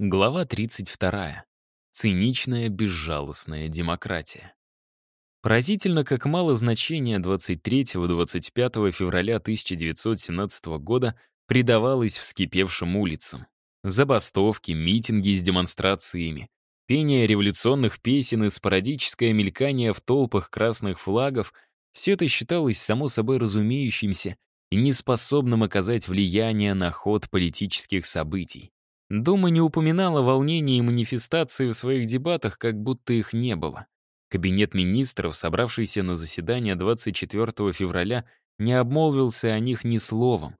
Глава 32. Циничная, безжалостная демократия. Поразительно, как мало значения 23-25 февраля 1917 года придавалось вскипевшим улицам. Забастовки, митинги с демонстрациями, пение революционных песен и спорадическое мелькание в толпах красных флагов — все это считалось само собой разумеющимся и неспособным оказать влияние на ход политических событий. Дума не упоминала волнений и манифестации в своих дебатах, как будто их не было. Кабинет министров, собравшийся на заседание 24 февраля, не обмолвился о них ни словом.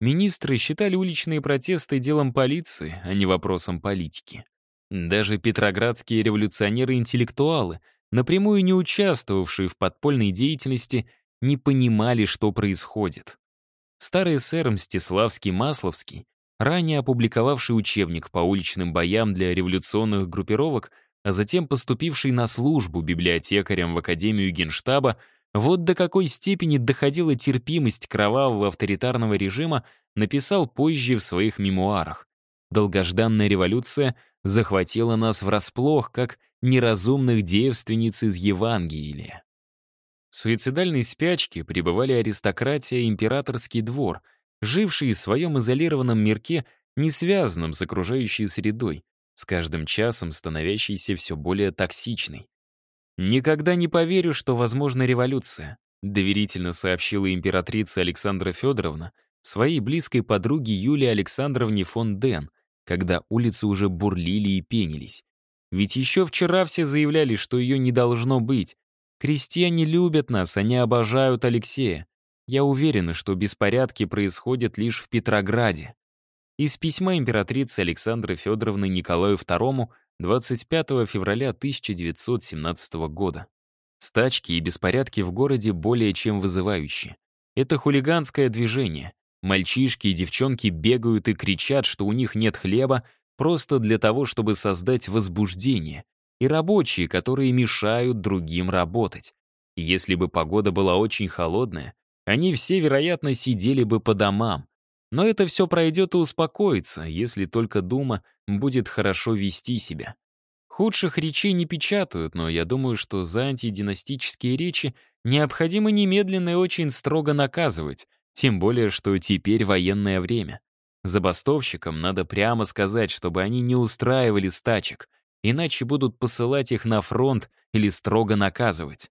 Министры считали уличные протесты делом полиции, а не вопросом политики. Даже петроградские революционеры-интеллектуалы, напрямую не участвовавшие в подпольной деятельности, не понимали, что происходит. Старый сэр Мстиславский-Масловский ранее опубликовавший учебник по уличным боям для революционных группировок, а затем поступивший на службу библиотекарем в Академию Генштаба, вот до какой степени доходила терпимость кровавого авторитарного режима, написал позже в своих мемуарах. Долгожданная революция захватила нас врасплох, как неразумных девственниц из Евангелия. В суицидальной спячке пребывали аристократия и императорский двор — жившие в своем изолированном мирке, не связанном с окружающей средой, с каждым часом становящейся все более токсичной. «Никогда не поверю, что возможна революция», доверительно сообщила императрица Александра Федоровна своей близкой подруге Юлии Александровне фон Ден, когда улицы уже бурлили и пенились. Ведь еще вчера все заявляли, что ее не должно быть. Крестьяне любят нас, они обожают Алексея. Я уверена, что беспорядки происходят лишь в Петрограде. Из письма императрицы Александры Федоровны Николаю II 25 февраля 1917 года. Стачки и беспорядки в городе более чем вызывающие. Это хулиганское движение. Мальчишки и девчонки бегают и кричат, что у них нет хлеба, просто для того, чтобы создать возбуждение. И рабочие, которые мешают другим работать. Если бы погода была очень холодная, они все, вероятно, сидели бы по домам. Но это все пройдет и успокоится, если только Дума будет хорошо вести себя. Худших речей не печатают, но я думаю, что за антидинастические речи необходимо немедленно и очень строго наказывать, тем более, что теперь военное время. Забастовщикам надо прямо сказать, чтобы они не устраивали стачек, иначе будут посылать их на фронт или строго наказывать.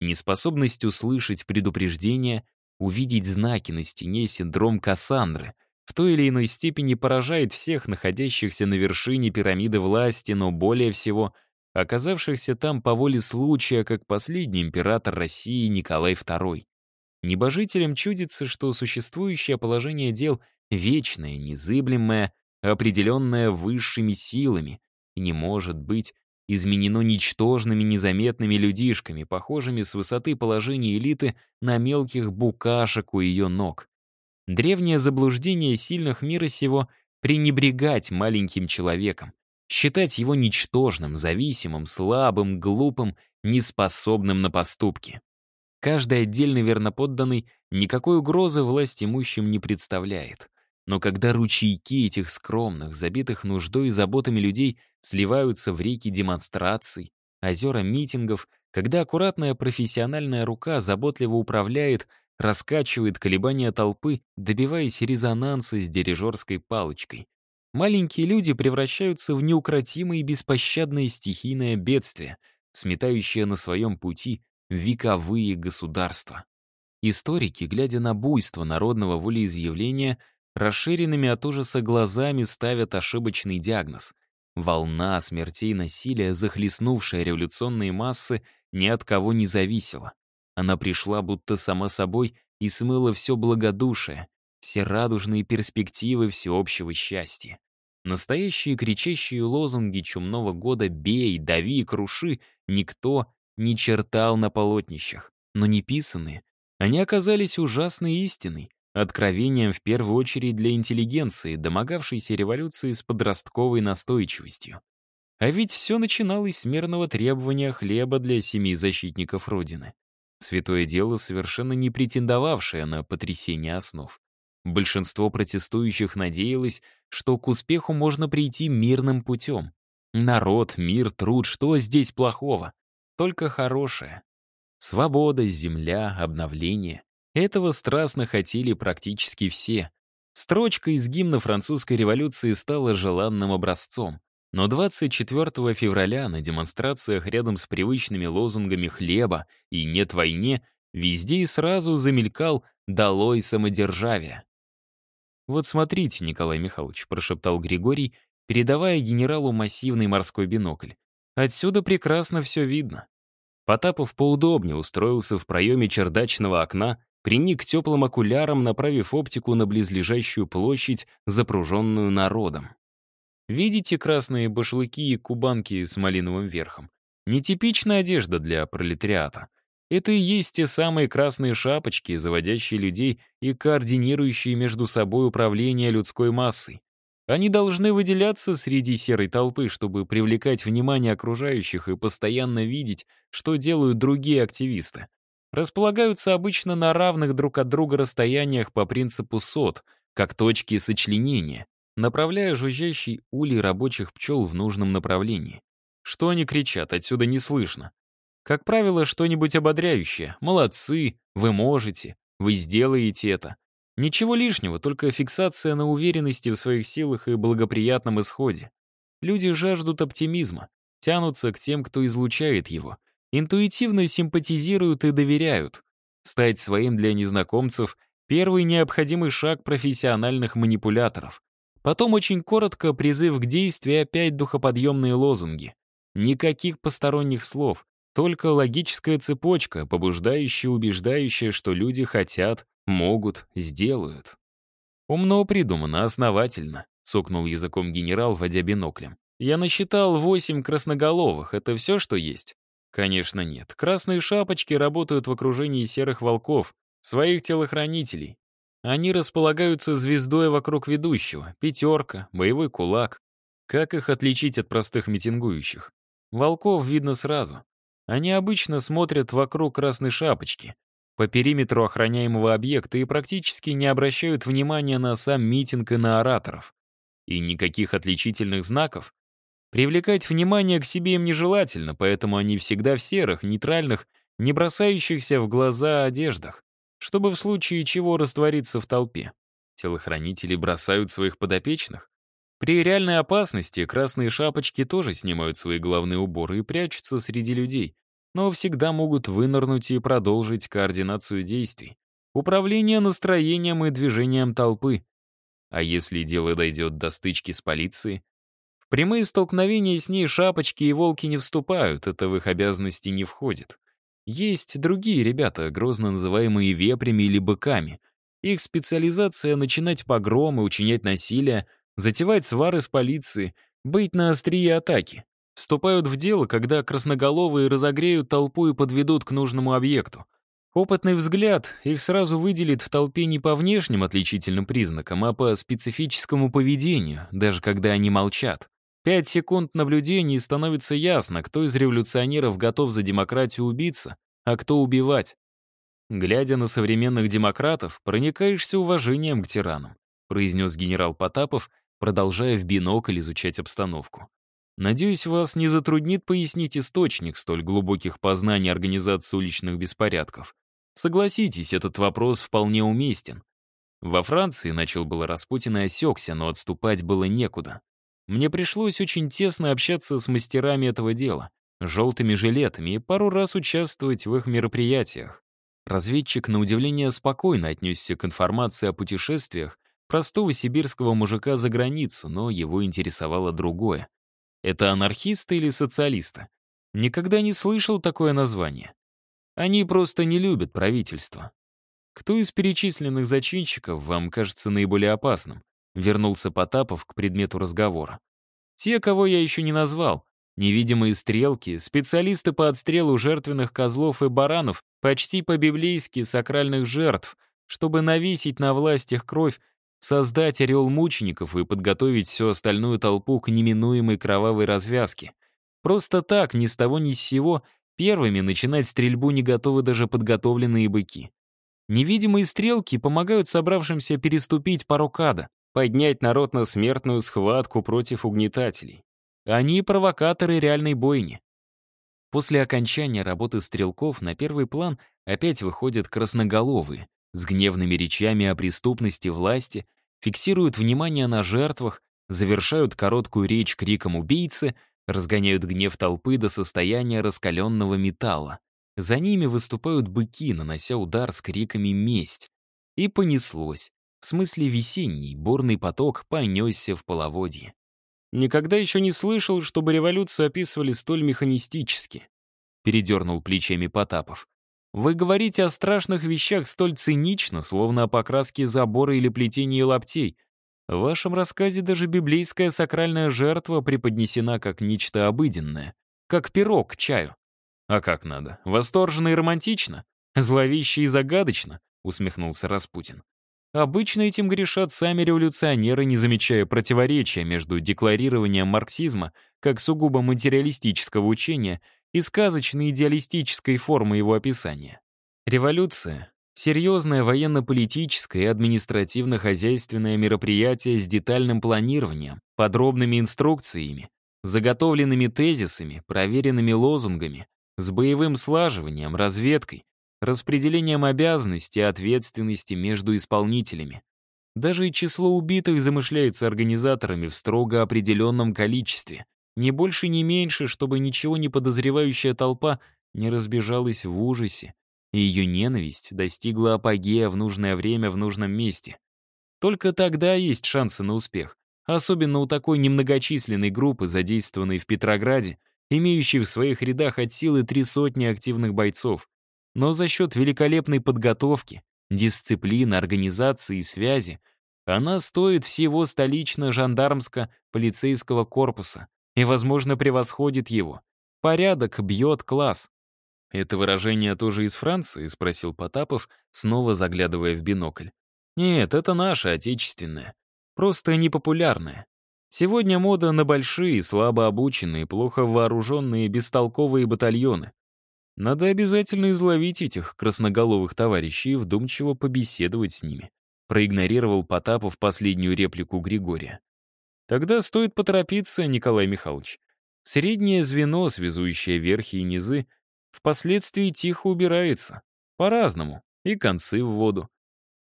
Неспособность услышать предупреждения, увидеть знаки на стене синдром Кассандры в той или иной степени поражает всех находящихся на вершине пирамиды власти, но более всего оказавшихся там по воле случая, как последний император России Николай II. Небожителям чудится, что существующее положение дел вечное, незыблемое, определенное высшими силами, и не может быть изменено ничтожными незаметными людишками, похожими с высоты положения элиты на мелких букашек у ее ног. Древнее заблуждение сильных мира сего — пренебрегать маленьким человеком, считать его ничтожным, зависимым, слабым, глупым, неспособным на поступки. Каждый отдельный верноподданный никакой угрозы власть имущим не представляет. Но когда ручейки этих скромных, забитых нуждой и заботами людей сливаются в реки демонстраций, озера митингов, когда аккуратная профессиональная рука заботливо управляет, раскачивает колебания толпы, добиваясь резонанса с дирижерской палочкой. Маленькие люди превращаются в неукротимое и беспощадное стихийное бедствие, сметающее на своем пути вековые государства. Историки, глядя на буйство народного волеизъявления, расширенными от ужаса глазами ставят ошибочный диагноз. Волна смертей и насилия, захлестнувшая революционные массы, ни от кого не зависела. Она пришла будто сама собой и смыла все благодушие, все радужные перспективы всеобщего счастья. Настоящие кричащие лозунги чумного года «бей», «дави» «круши» никто не чертал на полотнищах, но не писанные. Они оказались ужасной истиной, Откровением в первую очередь для интеллигенции, домогавшейся революции с подростковой настойчивостью. А ведь все начиналось с мерного требования хлеба для семей защитников Родины. Святое дело, совершенно не претендовавшее на потрясение основ. Большинство протестующих надеялось, что к успеху можно прийти мирным путем. Народ, мир, труд, что здесь плохого? Только хорошее. Свобода, земля, обновление. Этого страстно хотели практически все. Строчка из гимна французской революции стала желанным образцом. Но 24 февраля на демонстрациях рядом с привычными лозунгами «хлеба» и «нет войне» везде и сразу замелькал «долой самодержавие». «Вот смотрите, Николай Михайлович», — прошептал Григорий, передавая генералу массивный морской бинокль. «Отсюда прекрасно все видно». Потапов поудобнее устроился в проеме чердачного окна, приник теплым окулярам, направив оптику на близлежащую площадь, запруженную народом. Видите красные башлыки и кубанки с малиновым верхом? Нетипичная одежда для пролетариата. Это и есть те самые красные шапочки, заводящие людей и координирующие между собой управление людской массой. Они должны выделяться среди серой толпы, чтобы привлекать внимание окружающих и постоянно видеть, что делают другие активисты. Располагаются обычно на равных друг от друга расстояниях по принципу сот, как точки сочленения направляя жужжащий улей рабочих пчел в нужном направлении. Что они кричат, отсюда не слышно. Как правило, что-нибудь ободряющее. «Молодцы! Вы можете! Вы сделаете это!» Ничего лишнего, только фиксация на уверенности в своих силах и благоприятном исходе. Люди жаждут оптимизма, тянутся к тем, кто излучает его, интуитивно симпатизируют и доверяют. Стать своим для незнакомцев — первый необходимый шаг профессиональных манипуляторов. Потом очень коротко призыв к действию опять духоподъемные лозунги. Никаких посторонних слов, только логическая цепочка, побуждающая, убеждающая, что люди хотят, могут, сделают. «Умно придумано, основательно», — цокнул языком генерал, водя биноклем. «Я насчитал восемь красноголовых. Это все, что есть?» «Конечно нет. Красные шапочки работают в окружении серых волков, своих телохранителей. Они располагаются звездой вокруг ведущего, пятерка, боевой кулак. Как их отличить от простых митингующих? Волков видно сразу. Они обычно смотрят вокруг красной шапочки, по периметру охраняемого объекта и практически не обращают внимания на сам митинг и на ораторов. И никаких отличительных знаков. Привлекать внимание к себе им нежелательно, поэтому они всегда в серых, нейтральных, не бросающихся в глаза одеждах чтобы в случае чего раствориться в толпе. Телохранители бросают своих подопечных. При реальной опасности красные шапочки тоже снимают свои головные уборы и прячутся среди людей, но всегда могут вынырнуть и продолжить координацию действий, управление настроением и движением толпы. А если дело дойдет до стычки с полицией? Прямые столкновения с ней шапочки и волки не вступают, это в их обязанности не входит. Есть другие ребята, грозно называемые вепрями или быками. Их специализация — начинать погромы, учинять насилие, затевать свары с полицией, быть на острие атаки. Вступают в дело, когда красноголовые разогреют толпу и подведут к нужному объекту. Опытный взгляд их сразу выделит в толпе не по внешним отличительным признакам, а по специфическому поведению, даже когда они молчат. Пять секунд наблюдений становится ясно, кто из революционеров готов за демократию убиться, а кто убивать. Глядя на современных демократов, проникаешься уважением к тиранам, произнес генерал Потапов, продолжая в бинокль изучать обстановку. Надеюсь, вас не затруднит пояснить источник столь глубоких познаний организации уличных беспорядков. Согласитесь, этот вопрос вполне уместен. Во Франции начал было Распутин и осекся, но отступать было некуда. Мне пришлось очень тесно общаться с мастерами этого дела, желтыми жилетами и пару раз участвовать в их мероприятиях. Разведчик, на удивление, спокойно отнесся к информации о путешествиях простого сибирского мужика за границу, но его интересовало другое. Это анархисты или социалисты? Никогда не слышал такое название. Они просто не любят правительство. Кто из перечисленных зачинщиков вам кажется наиболее опасным? Вернулся Потапов к предмету разговора. Те, кого я еще не назвал. Невидимые стрелки, специалисты по отстрелу жертвенных козлов и баранов, почти по-библейски сакральных жертв, чтобы навесить на власть их кровь, создать орел мучеников и подготовить всю остальную толпу к неминуемой кровавой развязке. Просто так, ни с того ни с сего, первыми начинать стрельбу не готовы даже подготовленные быки. Невидимые стрелки помогают собравшимся переступить порокада, поднять народ на смертную схватку против угнетателей. Они провокаторы реальной бойни. После окончания работы стрелков на первый план опять выходят красноголовые, с гневными речами о преступности власти, фиксируют внимание на жертвах, завершают короткую речь криком убийцы, разгоняют гнев толпы до состояния раскаленного металла. За ними выступают быки, нанося удар с криками «Месть!». И понеслось. В смысле весенний, бурный поток понесся в половодье. Никогда еще не слышал, чтобы революцию описывали столь механистически. Передернул плечами Потапов. Вы говорите о страшных вещах столь цинично, словно о покраске забора или плетении лаптей. В вашем рассказе даже библейская сакральная жертва преподнесена как нечто обыденное, как пирог к чаю. А как надо? Восторженно и романтично? Зловеще и загадочно? Усмехнулся Распутин. Обычно этим грешат сами революционеры, не замечая противоречия между декларированием марксизма как сугубо материалистического учения и сказочной идеалистической формы его описания. Революция — серьезное военно-политическое и административно-хозяйственное мероприятие с детальным планированием, подробными инструкциями, заготовленными тезисами, проверенными лозунгами, с боевым слаживанием, разведкой, распределением обязанностей и ответственности между исполнителями. Даже число убитых замышляется организаторами в строго определенном количестве, не больше, ни меньше, чтобы ничего не подозревающая толпа не разбежалась в ужасе, и ее ненависть достигла апогея в нужное время в нужном месте. Только тогда есть шансы на успех, особенно у такой немногочисленной группы, задействованной в Петрограде, имеющей в своих рядах от силы три сотни активных бойцов. Но за счет великолепной подготовки, дисциплины, организации и связи она стоит всего столично-жандармско-полицейского корпуса, и, возможно, превосходит его. Порядок бьет класс. «Это выражение тоже из Франции?» — спросил Потапов, снова заглядывая в бинокль. «Нет, это наше, отечественное. Просто непопулярное. Сегодня мода на большие, слабо обученные, плохо вооруженные, бестолковые батальоны. Надо обязательно изловить этих красноголовых товарищей и вдумчиво побеседовать с ними», проигнорировал Потапов последнюю реплику Григория. Тогда стоит поторопиться, Николай Михайлович. Среднее звено, связующее верхи и низы, впоследствии тихо убирается. По-разному. И концы в воду.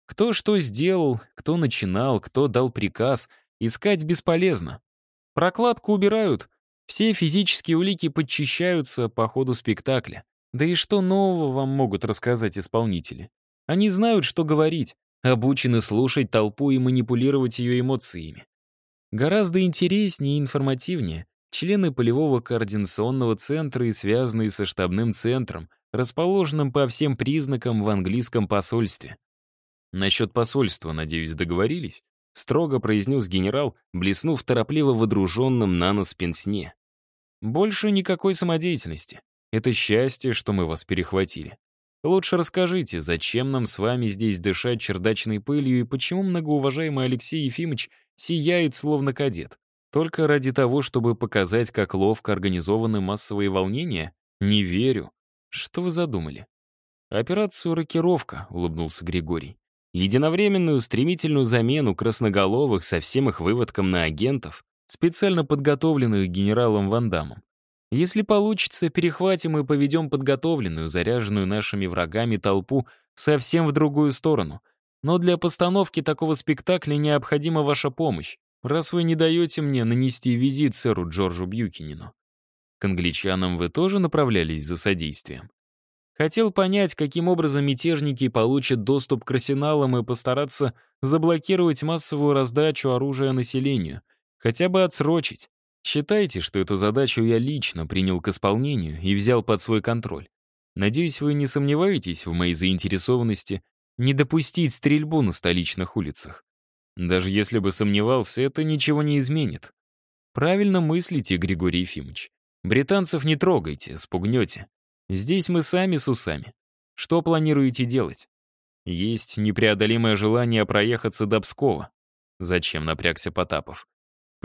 Кто что сделал, кто начинал, кто дал приказ, искать бесполезно. Прокладку убирают, все физические улики подчищаются по ходу спектакля. Да и что нового вам могут рассказать исполнители? Они знают, что говорить, обучены слушать толпу и манипулировать ее эмоциями. Гораздо интереснее и информативнее члены полевого координационного центра и связанные со штабным центром, расположенным по всем признакам в английском посольстве. «Насчет посольства, надеюсь, договорились?» — строго произнес генерал, блеснув торопливо водруженным на нос пенсне. «Больше никакой самодеятельности. Это счастье, что мы вас перехватили. Лучше расскажите, зачем нам с вами здесь дышать чердачной пылью и почему многоуважаемый Алексей Ефимович сияет словно кадет. Только ради того, чтобы показать, как ловко организованы массовые волнения? Не верю. Что вы задумали? Операцию «Рокировка», — улыбнулся Григорий. Единовременную стремительную замену красноголовых со всем их выводком на агентов, специально подготовленных генералом Вандамом. Если получится, перехватим и поведем подготовленную, заряженную нашими врагами толпу совсем в другую сторону — но для постановки такого спектакля необходима ваша помощь, раз вы не даете мне нанести визит сэру Джорджу Бьюкинину. К англичанам вы тоже направлялись за содействием? Хотел понять, каким образом мятежники получат доступ к арсеналам и постараться заблокировать массовую раздачу оружия населению, хотя бы отсрочить. Считайте, что эту задачу я лично принял к исполнению и взял под свой контроль. Надеюсь, вы не сомневаетесь в моей заинтересованности не допустить стрельбу на столичных улицах. Даже если бы сомневался, это ничего не изменит. Правильно мыслите, Григорий Ефимович. Британцев не трогайте, спугнете. Здесь мы сами с усами. Что планируете делать? Есть непреодолимое желание проехаться до Пскова. Зачем напрягся Потапов?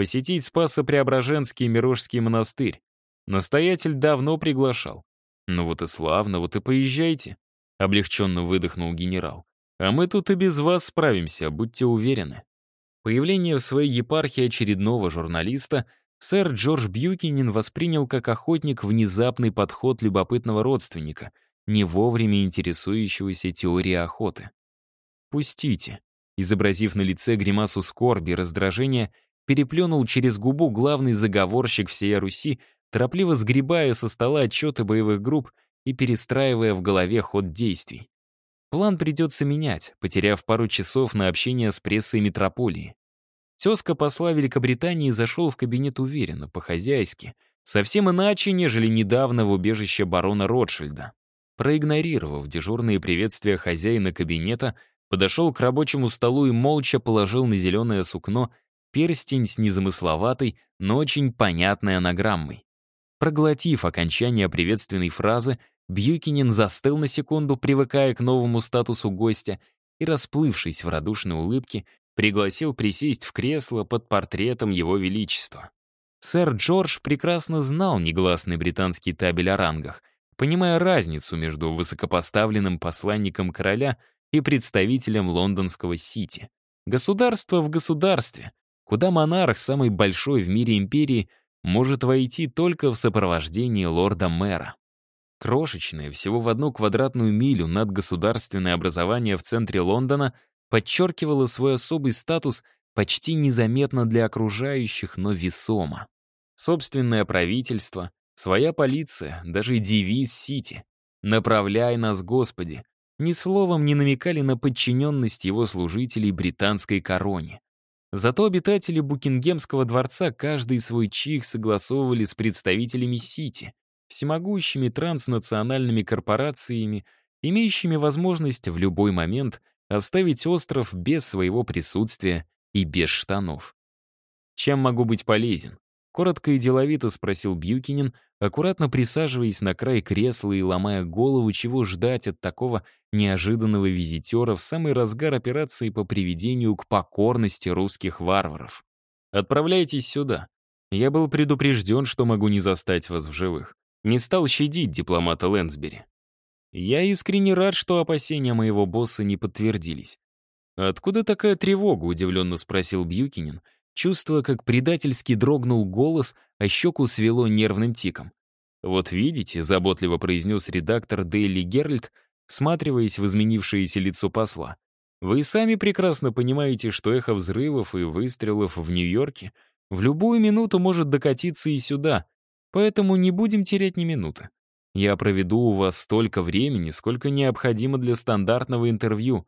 Посетить Спасо-Преображенский Мирожский монастырь. Настоятель давно приглашал. Ну вот и славно, вот и поезжайте. Облегченно выдохнул генерал. А мы тут и без вас справимся, будьте уверены. Появление в своей епархии очередного журналиста сэр Джордж Бьюкинин воспринял как охотник внезапный подход любопытного родственника, не вовремя интересующегося теорией охоты. «Пустите», изобразив на лице гримасу скорби и раздражения, переплюнул через губу главный заговорщик всей Руси, торопливо сгребая со стола отчеты боевых групп и перестраивая в голове ход действий. План придется менять, потеряв пару часов на общение с прессой метрополии. Тезка посла Великобритании зашел в кабинет уверенно, по-хозяйски, совсем иначе, нежели недавно в убежище барона Ротшильда. Проигнорировав дежурные приветствия хозяина кабинета, подошел к рабочему столу и молча положил на зеленое сукно перстень с незамысловатой, но очень понятной анаграммой. Проглотив окончание приветственной фразы, Бьюкинин застыл на секунду, привыкая к новому статусу гостя, и, расплывшись в радушной улыбке, пригласил присесть в кресло под портретом его величества. Сэр Джордж прекрасно знал негласный британский табель о рангах, понимая разницу между высокопоставленным посланником короля и представителем лондонского Сити. Государство в государстве, куда монарх самой большой в мире империи может войти только в сопровождении лорда-мэра. Крошечное, всего в одну квадратную милю надгосударственное образование в центре Лондона подчеркивало свой особый статус почти незаметно для окружающих, но весомо. Собственное правительство, своя полиция, даже девиз Сити «Направляй нас, Господи», ни словом не намекали на подчиненность его служителей британской короне. Зато обитатели Букингемского дворца каждый свой чих согласовывали с представителями Сити, всемогущими транснациональными корпорациями, имеющими возможность в любой момент оставить остров без своего присутствия и без штанов. «Чем могу быть полезен?» — коротко и деловито спросил Бьюкинин, аккуратно присаживаясь на край кресла и ломая голову, чего ждать от такого неожиданного визитера в самый разгар операции по приведению к покорности русских варваров. «Отправляйтесь сюда. Я был предупрежден, что могу не застать вас в живых не стал щадить дипломата Лэнсбери. Я искренне рад, что опасения моего босса не подтвердились. «Откуда такая тревога?» — удивленно спросил Бьюкинин, чувствуя, как предательски дрогнул голос, а щеку свело нервным тиком. «Вот видите», — заботливо произнес редактор Дейли Геральт, всматриваясь в изменившееся лицо посла. «Вы сами прекрасно понимаете, что эхо взрывов и выстрелов в Нью-Йорке в любую минуту может докатиться и сюда, Поэтому не будем терять ни минуты. Я проведу у вас столько времени, сколько необходимо для стандартного интервью.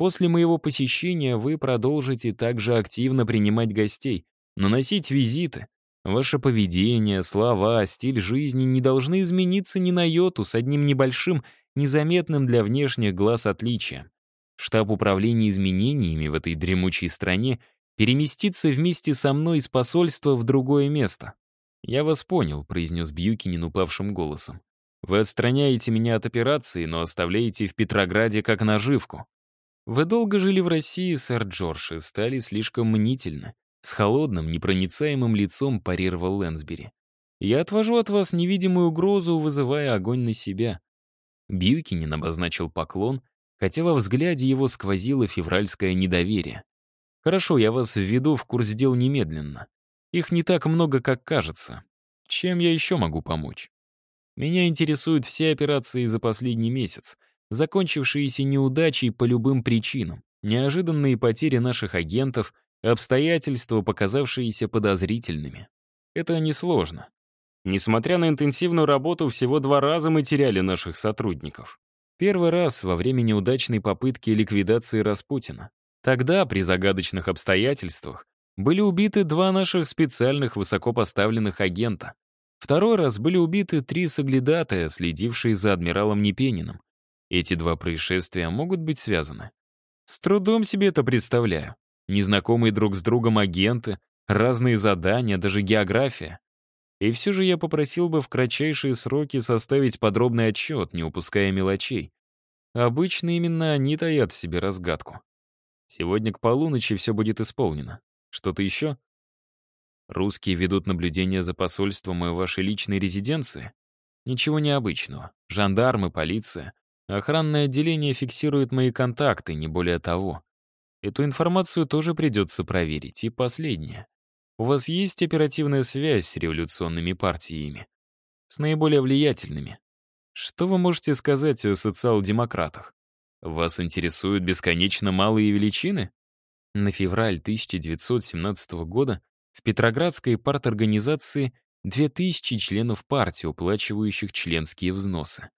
После моего посещения вы продолжите также активно принимать гостей, наносить визиты. Ваше поведение, слова, стиль жизни не должны измениться ни на йоту с одним небольшим, незаметным для внешних глаз отличием. Штаб управления изменениями в этой дремучей стране переместится вместе со мной из посольства в другое место. «Я вас понял», — произнес Бьюкинин упавшим голосом. «Вы отстраняете меня от операции, но оставляете в Петрограде как наживку. Вы долго жили в России, сэр Джордж, и стали слишком мнительны». С холодным, непроницаемым лицом парировал Лэнсбери. «Я отвожу от вас невидимую угрозу, вызывая огонь на себя». Бьюкинин обозначил поклон, хотя во взгляде его сквозило февральское недоверие. «Хорошо, я вас введу в курс дел немедленно. Их не так много, как кажется. Чем я еще могу помочь? Меня интересуют все операции за последний месяц, закончившиеся неудачей по любым причинам, неожиданные потери наших агентов, обстоятельства, показавшиеся подозрительными. Это несложно. Несмотря на интенсивную работу, всего два раза мы теряли наших сотрудников. Первый раз во время неудачной попытки ликвидации Распутина. Тогда, при загадочных обстоятельствах, были убиты два наших специальных высокопоставленных агента. Второй раз были убиты три соглядатая, следившие за адмиралом Непениным. Эти два происшествия могут быть связаны. С трудом себе это представляю. Незнакомые друг с другом агенты, разные задания, даже география. И все же я попросил бы в кратчайшие сроки составить подробный отчет, не упуская мелочей. Обычно именно они таят в себе разгадку. Сегодня к полуночи все будет исполнено. Что-то еще? Русские ведут наблюдение за посольством и вашей личной резиденции? Ничего необычного. Жандармы, полиция. Охранное отделение фиксирует мои контакты, не более того. Эту информацию тоже придется проверить. И последнее. У вас есть оперативная связь с революционными партиями? С наиболее влиятельными? Что вы можете сказать о социал-демократах? Вас интересуют бесконечно малые величины? На февраль 1917 года в Петроградской парторганизации 2000 членов партии, уплачивающих членские взносы.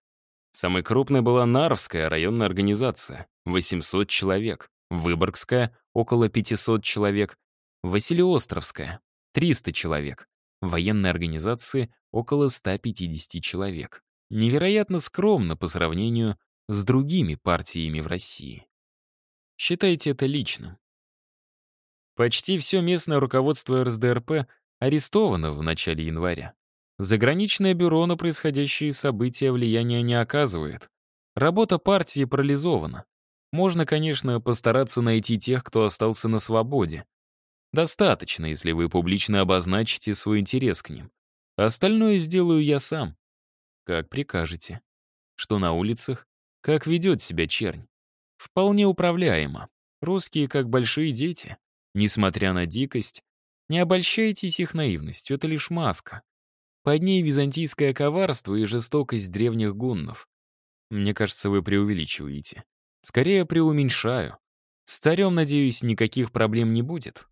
Самой крупной была Нарвская районная организация — 800 человек, Выборгская — около 500 человек, Василиостровская — 300 человек, военной организации — около 150 человек. Невероятно скромно по сравнению с другими партиями в России. Считайте это личным. Почти все местное руководство РСДРП арестовано в начале января. Заграничное бюро на происходящие события влияния не оказывает. Работа партии парализована. Можно, конечно, постараться найти тех, кто остался на свободе. Достаточно, если вы публично обозначите свой интерес к ним. Остальное сделаю я сам. Как прикажете. Что на улицах? Как ведет себя чернь? Вполне управляемо. Русские как большие дети. Несмотря на дикость, не обольщайтесь их наивностью, это лишь маска. Под ней византийское коварство и жестокость древних гуннов. Мне кажется, вы преувеличиваете. Скорее, преуменьшаю. С царем, надеюсь, никаких проблем не будет.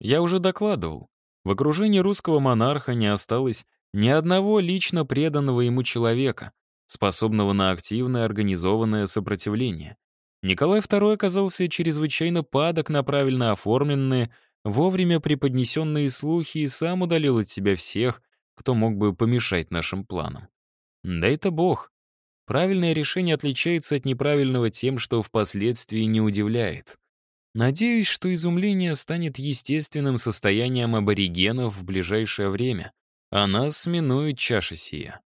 Я уже докладывал. В окружении русского монарха не осталось ни одного лично преданного ему человека, способного на активное организованное сопротивление. Николай II оказался чрезвычайно падок на правильно оформленные, вовремя преподнесенные слухи и сам удалил от себя всех, кто мог бы помешать нашим планам. Да это бог. Правильное решение отличается от неправильного тем, что впоследствии не удивляет. Надеюсь, что изумление станет естественным состоянием аборигенов в ближайшее время, а нас минует чаша сия.